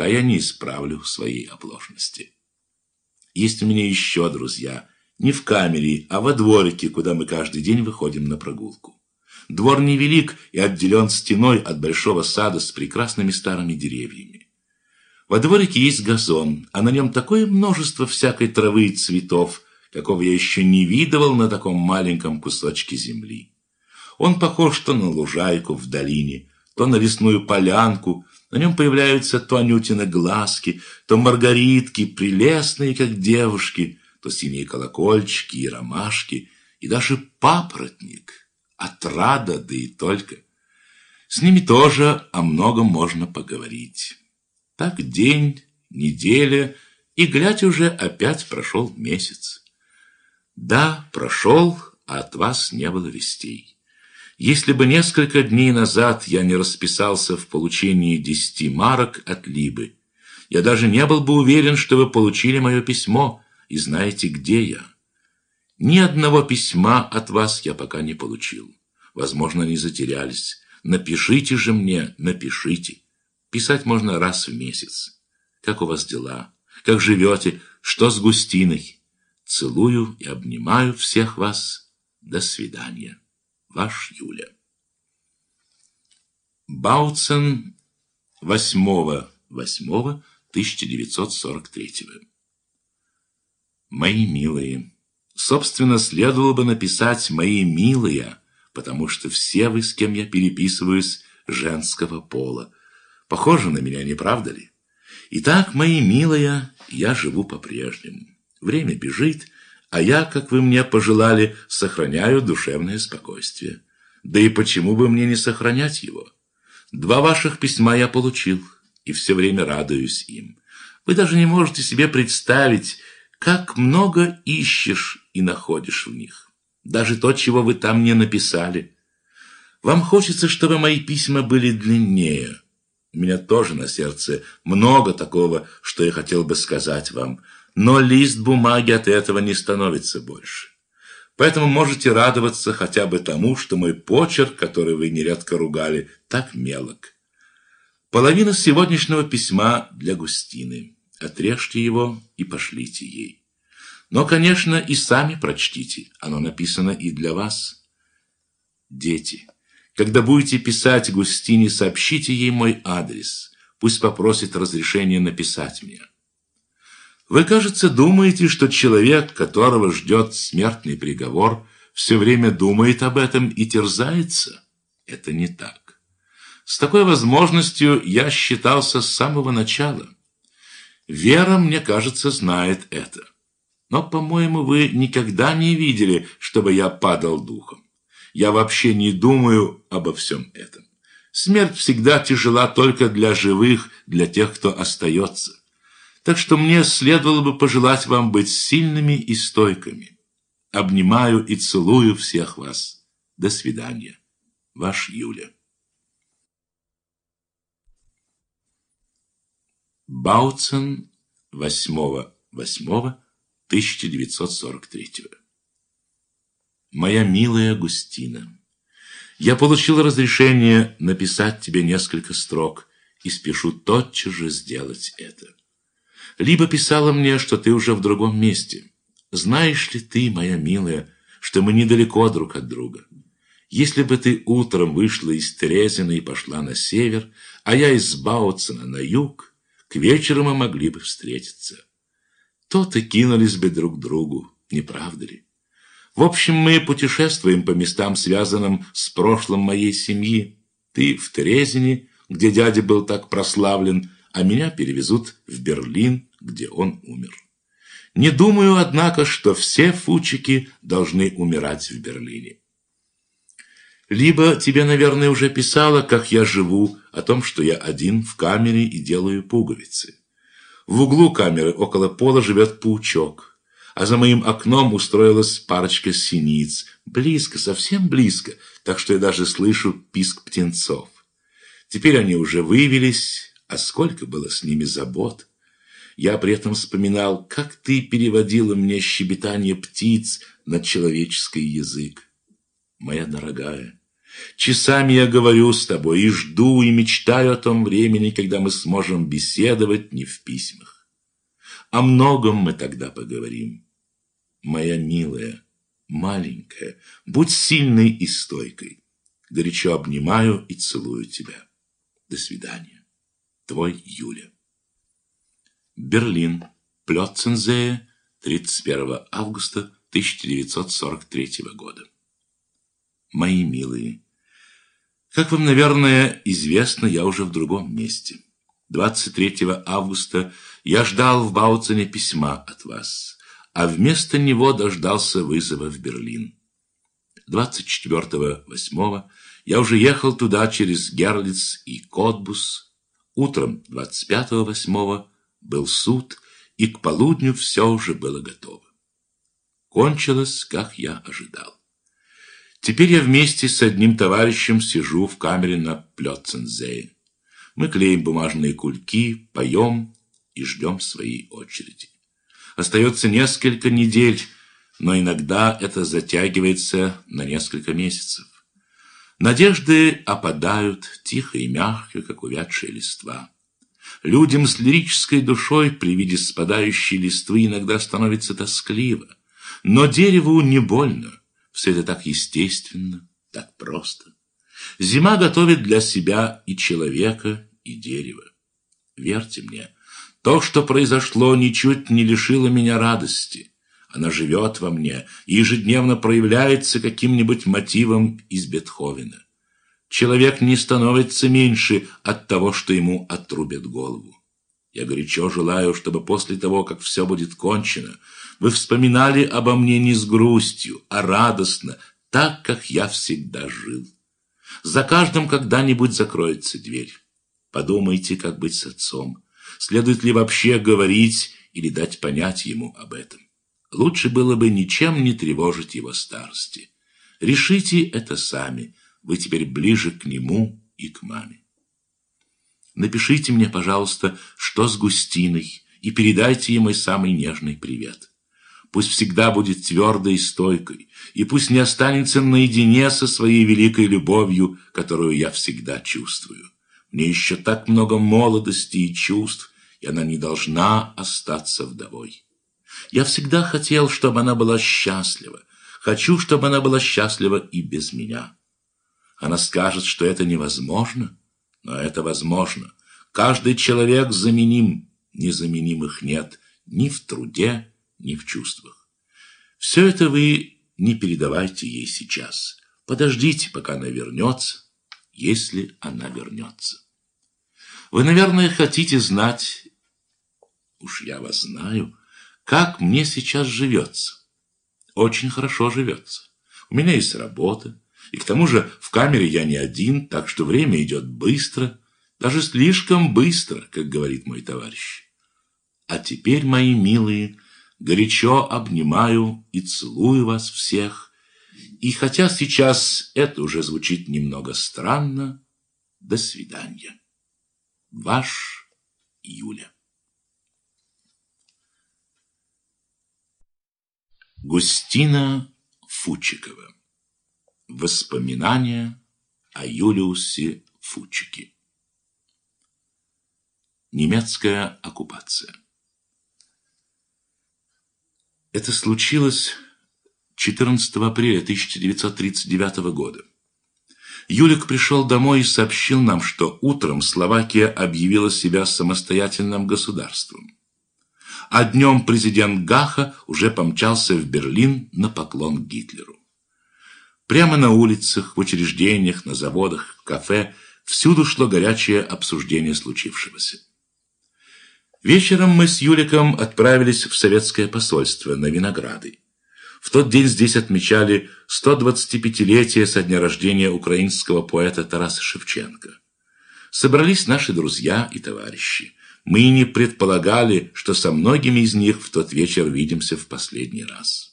пока я не исправлю своей оплошности. Есть у меня еще друзья, не в камере, а во дворике, куда мы каждый день выходим на прогулку. Двор невелик и отделен стеной от большого сада с прекрасными старыми деревьями. Во дворике есть газон, а на нем такое множество всякой травы и цветов, какого я еще не видывал на таком маленьком кусочке земли. Он похож то на лужайку в долине, то на лесную полянку, на нем появляются то Анютины глазки, то маргаритки, прелестные, как девушки, то синие колокольчики и ромашки, и даже папоротник, отрада, да и только. С ними тоже о многом можно поговорить. Так день, неделя, и, глядь, уже опять прошел месяц. Да, прошел, а от вас не было вестей. Если бы несколько дней назад я не расписался в получении десяти марок от Либы, я даже не был бы уверен, что вы получили мое письмо и знаете, где я. Ни одного письма от вас я пока не получил. Возможно, они затерялись. Напишите же мне, напишите. Писать можно раз в месяц. Как у вас дела? Как живете? Что с Густиной? Целую и обнимаю всех вас. До свидания. Ваш Юля. Бауцен 8.8.1943 Мои милые, собственно, следовало бы написать «мои милые», потому что все вы, с кем я переписываюсь, женского пола. Похожи на меня, не правда ли? Итак, мои милые, я живу по-прежнему. Время бежит, а я, как вы мне пожелали, сохраняю душевное спокойствие. Да и почему бы мне не сохранять его? Два ваших письма я получил, и все время радуюсь им. Вы даже не можете себе представить, как много ищешь и находишь в них. Даже то, чего вы там не написали. Вам хочется, чтобы мои письма были длиннее. У меня тоже на сердце много такого, что я хотел бы сказать вам – но лист бумаги от этого не становится больше. Поэтому можете радоваться хотя бы тому, что мой почерк, который вы нередко ругали, так мелок. Половина сегодняшнего письма для Густины. Отрежьте его и пошлите ей. Но, конечно, и сами прочтите. Оно написано и для вас. Дети, когда будете писать Густине, сообщите ей мой адрес. Пусть попросит разрешения написать мне. Вы, кажется, думаете, что человек, которого ждет смертный приговор, все время думает об этом и терзается? Это не так. С такой возможностью я считался с самого начала. Вера, мне кажется, знает это. Но, по-моему, вы никогда не видели, чтобы я падал духом. Я вообще не думаю обо всем этом. Смерть всегда тяжела только для живых, для тех, кто остается. Так что мне следовало бы пожелать вам быть сильными и стойкими. Обнимаю и целую всех вас. До свидания. Ваш Юля. Бауцен 8.8.1943 Моя милая Густина, я получил разрешение написать тебе несколько строк и спешу тотчас же сделать это либо писала мне, что ты уже в другом месте. Знаешь ли ты, моя милая, что мы недалеко друг от друга? Если бы ты утром вышла из Терезина и пошла на север, а я из Бауцена на юг, к вечеру мы могли бы встретиться. То-то кинулись бы друг к другу, не правда ли? В общем, мы путешествуем по местам, связанным с прошлым моей семьи. Ты в Терезине, где дядя был так прославлен, а меня перевезут в Берлин, где он умер. Не думаю, однако, что все фучики должны умирать в Берлине. Либо тебе, наверное, уже писала, как я живу, о том, что я один в камере и делаю пуговицы. В углу камеры около пола живет паучок, а за моим окном устроилась парочка синиц. Близко, совсем близко, так что я даже слышу писк птенцов. Теперь они уже вывелись, а сколько было с ними забот. Я при этом вспоминал, как ты переводила мне щебетание птиц на человеческий язык. Моя дорогая, Часами я говорю с тобой и жду, и мечтаю о том времени, когда мы сможем беседовать не в письмах. О многом мы тогда поговорим. Моя милая, маленькая, будь сильной и стойкой. Горячо обнимаю и целую тебя. До свидания. Твой Юля. Берлин. Плёцензее. 31 августа 1943 года. Мои милые, как вам, наверное, известно, я уже в другом месте. 23 августа я ждал в Бауцене письма от вас, а вместо него дождался вызова в Берлин. 24-8 я уже ехал туда через Герлиц и Котбус. Утром 25-8 был суд, и к полудню все уже было готово. Кончилось, как я ожидал. Теперь я вместе с одним товарищем сижу в камере на Плёцензее. Мы клеим бумажные кульки, поем и ждем своей очереди. Остается несколько недель, но иногда это затягивается на несколько месяцев. Надежды опадают тихо и мягко, как увядшие листва. Людям с лирической душой при виде спадающей листвы иногда становится тоскливо. Но дереву не больно. Все это так естественно, так просто. Зима готовит для себя и человека, и дерево. Верьте мне, то, что произошло, ничуть не лишило меня радости. Она живет во мне и ежедневно проявляется каким-нибудь мотивом из Бетховена. Человек не становится меньше от того, что ему отрубят голову. Я горячо желаю, чтобы после того, как все будет кончено, вы вспоминали обо мне не с грустью, а радостно, так, как я всегда жил. За каждым когда-нибудь закроется дверь. Подумайте, как быть с отцом. Следует ли вообще говорить или дать понять ему об этом? Лучше было бы ничем не тревожить его старости. Решите это сами. Вы теперь ближе к нему и к маме. Напишите мне, пожалуйста, что с Густиной, и передайте ей мой самый нежный привет. Пусть всегда будет твердой и стойкой, и пусть не останется наедине со своей великой любовью, которую я всегда чувствую. Мне еще так много молодости и чувств, и она не должна остаться вдовой. Я всегда хотел, чтобы она была счастлива. Хочу, чтобы она была счастлива и без меня. Она скажет, что это невозможно, но это возможно. Каждый человек заменим, незаменимых нет ни в труде, ни в чувствах. Все это вы не передавайте ей сейчас. Подождите, пока она вернется, если она вернется. Вы, наверное, хотите знать, уж я вас знаю, как мне сейчас живется. Очень хорошо живется. У меня есть работа, и к тому же в камере я не один, так что время идет быстро, даже слишком быстро, как говорит мой товарищ. А теперь, мои милые, горячо обнимаю и целую вас всех. И хотя сейчас это уже звучит немного странно, до свидания. Ваш Юля. Густина Фучикова Воспоминания о Юлиусе Фучике. Немецкая оккупация. Это случилось 14 апреля 1939 года. Юлик пришел домой и сообщил нам, что утром Словакия объявила себя самостоятельным государством. А днем президент Гаха уже помчался в Берлин на поклон Гитлеру. Прямо на улицах, в учреждениях, на заводах, в кафе всюду шло горячее обсуждение случившегося. Вечером мы с Юликом отправились в советское посольство на Винограды. В тот день здесь отмечали 125-летие со дня рождения украинского поэта Тараса Шевченко. Собрались наши друзья и товарищи. Мы не предполагали, что со многими из них в тот вечер видимся в последний раз.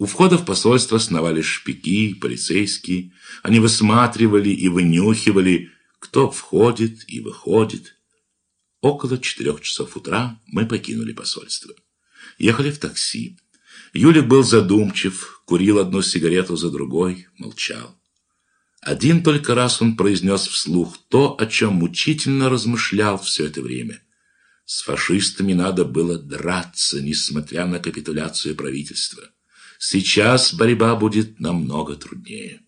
У входа в посольство сновали шпики, полицейские. Они высматривали и вынюхивали, кто входит и выходит. Около четырех часов утра мы покинули посольство. Ехали в такси. Юлик был задумчив, курил одну сигарету за другой, молчал. Один только раз он произнес вслух то, о чем мучительно размышлял все это время. С фашистами надо было драться, несмотря на капитуляцию правительства. Сейчас борьба будет намного труднее.